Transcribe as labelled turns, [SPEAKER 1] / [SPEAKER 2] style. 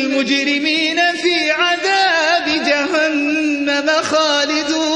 [SPEAKER 1] المجرمين في عذاب جهنم خالدون.